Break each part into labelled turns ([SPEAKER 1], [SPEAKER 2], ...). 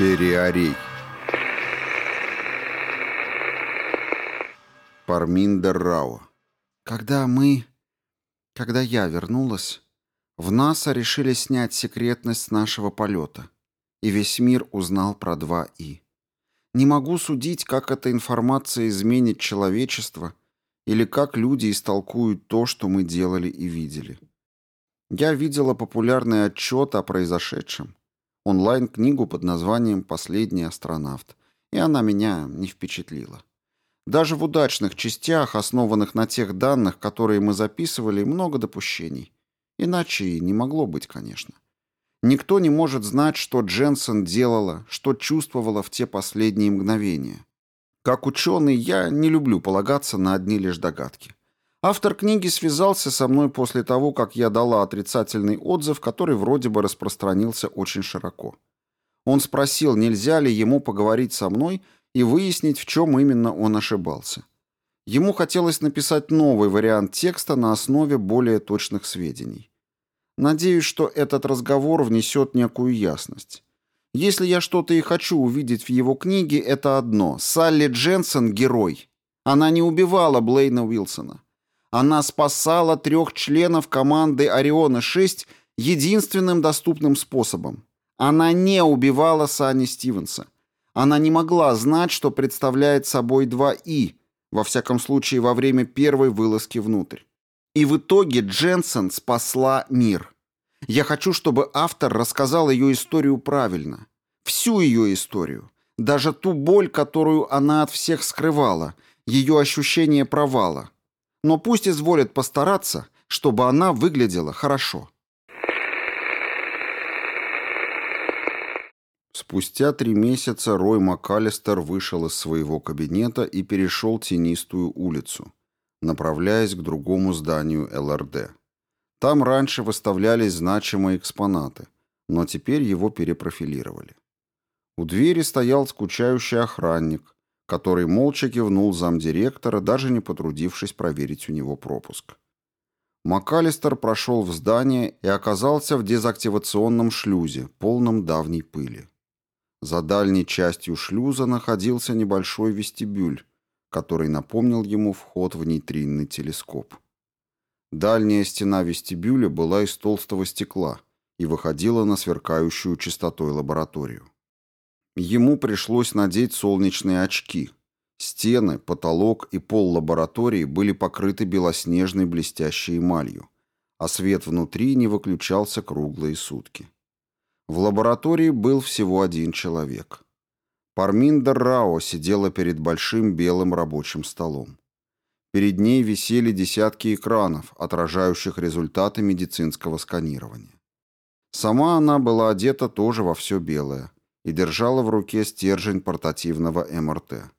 [SPEAKER 1] Периарей. Парминдер Рао. Когда мы... Когда я вернулась, в НАСА решили снять секретность нашего полета, и весь мир узнал про 2И. Не могу судить, как эта информация изменит человечество или как люди истолкуют то, что мы делали и видели. Я видела популярный отчет о произошедшем, онлайн-книгу под названием «Последний астронавт», и она меня не впечатлила. Даже в удачных частях, основанных на тех данных, которые мы записывали, много допущений. Иначе и не могло быть, конечно. Никто не может знать, что Дженсен делала, что чувствовала в те последние мгновения. Как ученый, я не люблю полагаться на одни лишь догадки. Автор книги связался со мной после того, как я дала отрицательный отзыв, который вроде бы распространился очень широко. Он спросил, нельзя ли ему поговорить со мной и выяснить, в чем именно он ошибался. Ему хотелось написать новый вариант текста на основе более точных сведений. Надеюсь, что этот разговор внесет некую ясность. Если я что-то и хочу увидеть в его книге, это одно. Салли Дженсен – герой. Она не убивала Блейна Уилсона. Она спасала трех членов команды «Ориона-6» единственным доступным способом. Она не убивала Сани Стивенса. Она не могла знать, что представляет собой 2И, во всяком случае во время первой вылазки внутрь. И в итоге Дженсен спасла мир. Я хочу, чтобы автор рассказал ее историю правильно. Всю ее историю. Даже ту боль, которую она от всех скрывала, ее ощущение провала. Но пусть изволит постараться, чтобы она выглядела хорошо.
[SPEAKER 2] Спустя три месяца Рой МакАлистер вышел из своего кабинета и перешел тенистую улицу, направляясь к другому зданию ЛРД. Там раньше выставлялись значимые экспонаты, но теперь его перепрофилировали. У двери стоял скучающий охранник, который молча кивнул замдиректора, даже не потрудившись проверить у него пропуск. МакАлистер прошел в здание и оказался в дезактивационном шлюзе, полном давней пыли. За дальней частью шлюза находился небольшой вестибюль, который напомнил ему вход в нейтринный телескоп. Дальняя стена вестибюля была из толстого стекла и выходила на сверкающую чистотой лабораторию. Ему пришлось надеть солнечные очки. Стены, потолок и пол лаборатории были покрыты белоснежной блестящей эмалью, а свет внутри не выключался круглые сутки. В лаборатории был всего один человек. Парминдер Рао сидела перед большим белым рабочим столом. Перед ней висели десятки экранов, отражающих результаты медицинского сканирования. Сама она была одета тоже во все белое и держала в руке стержень портативного МРТ.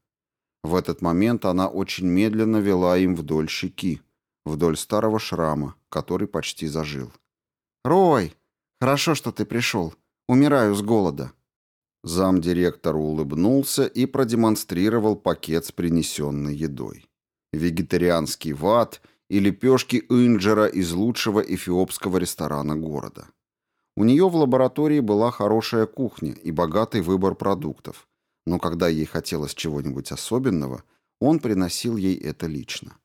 [SPEAKER 2] В этот момент она очень медленно вела им вдоль щеки, вдоль старого шрама, который почти зажил.
[SPEAKER 1] «Рой, хорошо, что ты пришел. Умираю с голода».
[SPEAKER 2] Замдиректор улыбнулся и продемонстрировал пакет с принесенной едой. Вегетарианский ват и лепешки инджера из лучшего эфиопского ресторана города. У нее в лаборатории была хорошая кухня и богатый выбор продуктов, но когда ей хотелось чего-нибудь особенного, он приносил ей это лично.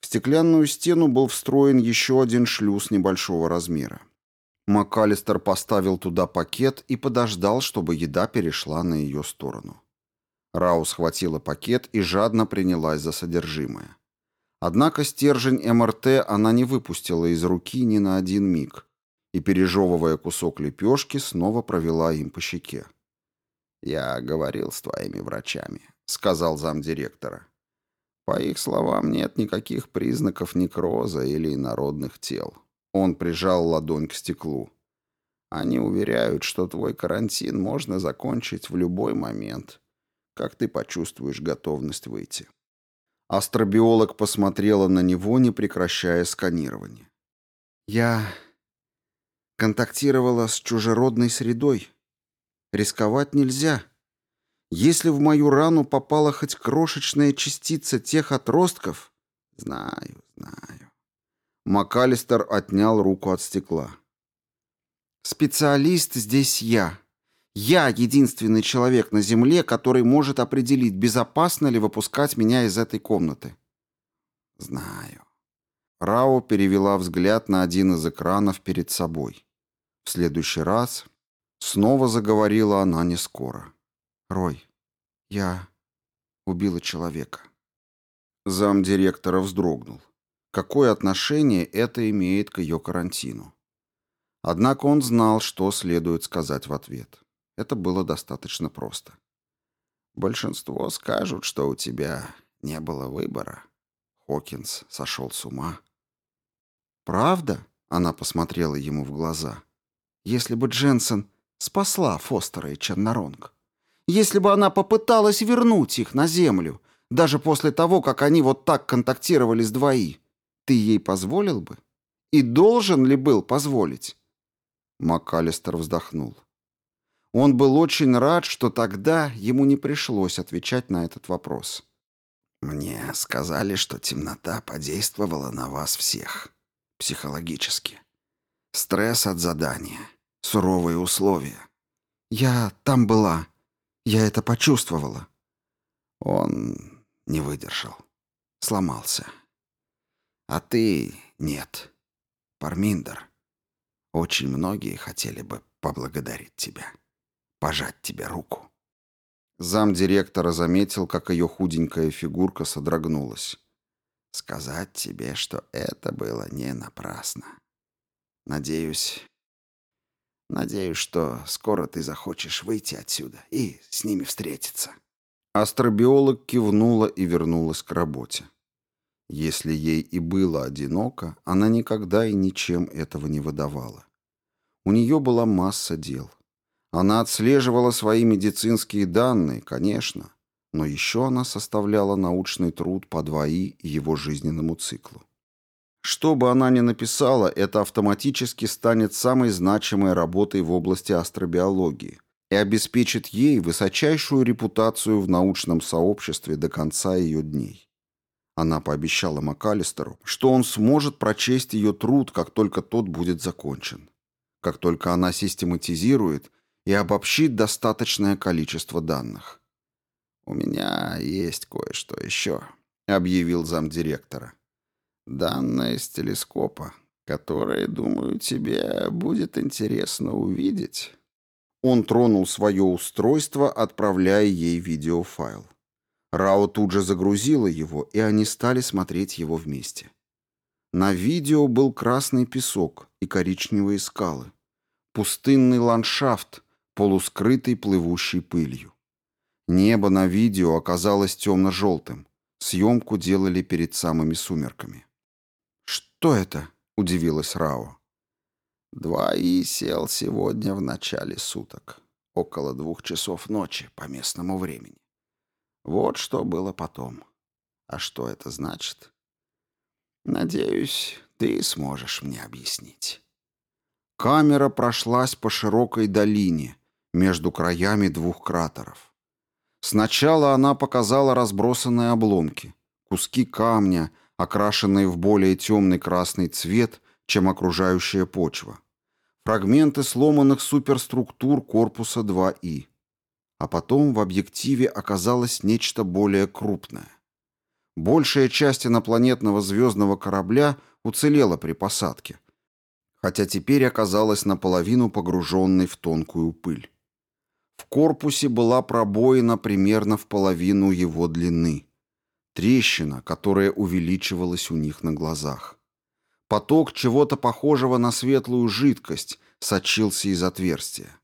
[SPEAKER 2] В стеклянную стену был встроен еще один шлюз небольшого размера. МакАлистер поставил туда пакет и подождал, чтобы еда перешла на ее сторону. Рау схватила пакет и жадно принялась за содержимое. Однако стержень МРТ она не выпустила из руки ни на один миг и, пережевывая кусок лепешки, снова провела им по щеке. «Я говорил с твоими врачами», — сказал замдиректора. «По их словам, нет никаких признаков некроза или инородных тел. Он прижал ладонь к стеклу. Они уверяют, что твой карантин можно закончить в любой момент, как ты почувствуешь готовность выйти. Астробиолог посмотрела на него, не прекращая сканирование.
[SPEAKER 1] Я контактировала с чужеродной средой. Рисковать нельзя. Если в мою рану попала хоть крошечная частица тех отростков...
[SPEAKER 2] Знаю, знаю. МакАлистер отнял руку от стекла.
[SPEAKER 1] «Специалист здесь я. Я единственный человек на Земле, который может определить, безопасно ли выпускать меня из этой комнаты.
[SPEAKER 2] Знаю. Рао перевела взгляд на один из экранов перед собой. В следующий раз снова заговорила она не скоро.
[SPEAKER 1] Рой, я убила человека.
[SPEAKER 2] Замдиректора вздрогнул. Какое отношение это имеет к ее карантину? Однако он знал, что следует сказать в ответ. Это было достаточно просто. Большинство скажут, что у тебя не было выбора. Хокинс сошел с ума.
[SPEAKER 1] «Правда?» — она посмотрела ему в глаза. «Если бы Дженсен спасла Фостера и Черноронг, если бы она попыталась вернуть их на землю, даже после того, как они вот так контактировали с двои, ты ей позволил бы? И должен ли был позволить?»
[SPEAKER 2] МакАлистер вздохнул.
[SPEAKER 1] Он был очень рад, что тогда ему не пришлось отвечать на этот вопрос.
[SPEAKER 2] «Мне сказали, что темнота подействовала на вас всех. Психологически. Стресс от задания. Суровые условия.
[SPEAKER 1] Я там была. Я это почувствовала».
[SPEAKER 2] Он не выдержал. Сломался. А ты нет. Парминдер. Очень многие хотели бы поблагодарить тебя пожать тебе руку».
[SPEAKER 1] Замдиректора заметил, как ее худенькая фигурка содрогнулась.
[SPEAKER 2] «Сказать тебе, что это было не напрасно. Надеюсь... Надеюсь, что скоро ты захочешь выйти отсюда и с ними встретиться».
[SPEAKER 1] Астробиолог кивнула и вернулась к работе. Если ей и было одиноко, она никогда и ничем этого не выдавала. У нее была масса дел. Она отслеживала свои медицинские данные, конечно, но еще она составляла научный труд по двои его жизненному циклу. Что бы она ни написала, это автоматически станет самой значимой работой в области астробиологии и обеспечит ей высочайшую репутацию в научном сообществе до конца ее дней. Она пообещала МакАлистеру, что он сможет прочесть ее труд, как только тот будет закончен. Как только она систематизирует и обобщит достаточное количество данных.
[SPEAKER 2] «У меня есть кое-что еще», — объявил замдиректора. «Данные с телескопа, которые, думаю, тебе будет интересно увидеть».
[SPEAKER 1] Он тронул свое устройство, отправляя ей видеофайл. Рао тут же загрузила его, и они стали смотреть его вместе. На видео был красный песок и коричневые скалы. Пустынный ландшафт, полускрытый плывущей пылью. Небо на видео оказалось темно-желтым. Съемку делали перед самыми сумерками. «Что это?» — удивилась Рао.
[SPEAKER 2] «Два И сел сегодня в начале суток, около двух часов ночи по местному времени. Вот что было потом. А что это значит? Надеюсь, ты сможешь мне объяснить».
[SPEAKER 1] Камера прошлась по широкой долине, между краями двух кратеров. Сначала она показала разбросанные обломки, куски камня, окрашенные в более темный красный цвет, чем окружающая почва, фрагменты сломанных суперструктур корпуса 2И. А потом в объективе оказалось нечто более крупное. Большая часть инопланетного звездного корабля уцелела при посадке, хотя теперь оказалась наполовину погруженной в тонкую пыль. В корпусе была пробоина примерно в половину его длины. Трещина, которая увеличивалась у них на глазах. Поток чего-то похожего на светлую жидкость сочился из отверстия.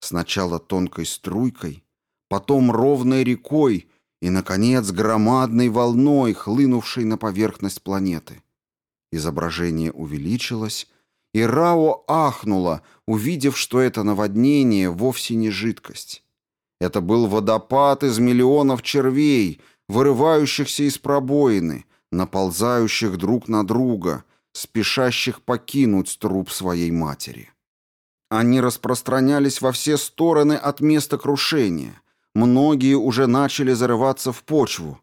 [SPEAKER 1] Сначала тонкой струйкой, потом ровной рекой и, наконец, громадной волной, хлынувшей на поверхность планеты. Изображение увеличилось, и Рао ахнула, увидев, что это наводнение вовсе не жидкость. Это был водопад из миллионов червей, вырывающихся из пробоины, наползающих друг на друга, спешащих покинуть труп своей матери. Они распространялись во все стороны от места крушения. Многие уже начали зарываться в почву.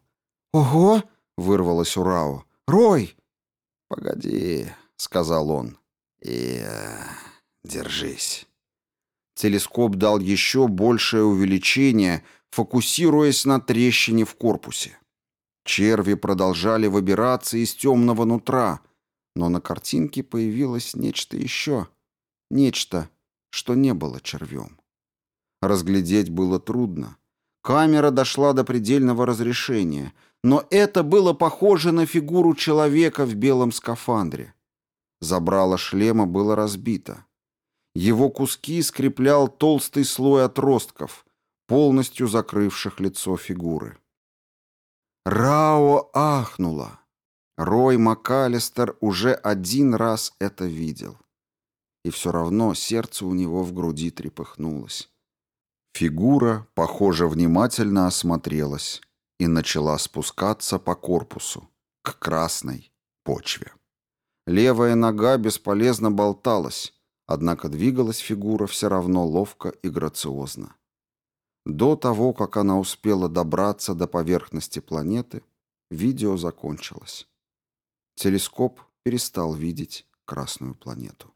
[SPEAKER 1] «Ого!» — вырвалось у Рао. «Рой!»
[SPEAKER 2] «Погоди», — сказал он и... Э, держись».
[SPEAKER 1] Телескоп дал еще большее увеличение, фокусируясь на трещине в корпусе. Черви продолжали выбираться из темного нутра, но на картинке появилось нечто еще. Нечто, что не было червем. Разглядеть было трудно. Камера дошла до предельного разрешения, но это было похоже на фигуру человека в белом скафандре. Забрало шлема было разбито. Его куски скреплял толстый слой отростков, полностью закрывших лицо фигуры. Рао ахнула. Рой МакАлистер уже один раз это видел. И все равно сердце у него в груди трепыхнулось. Фигура, похоже, внимательно осмотрелась и начала спускаться по корпусу, к красной почве. Левая нога бесполезно болталась, Однако двигалась фигура все равно ловко и грациозно. До того, как она успела добраться до поверхности планеты, видео закончилось. Телескоп перестал видеть красную планету.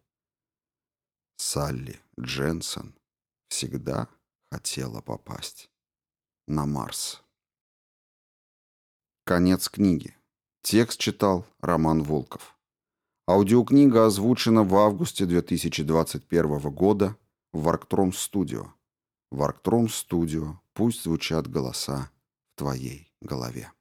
[SPEAKER 1] Салли Дженсен всегда хотела попасть на Марс. Конец книги. Текст читал Роман Волков. Аудиокнига озвучена в августе 2021 года в Warktrом Studio. Warktrом Studio. Пусть звучат голоса в твоей голове.